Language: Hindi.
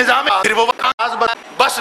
निज़ाम बस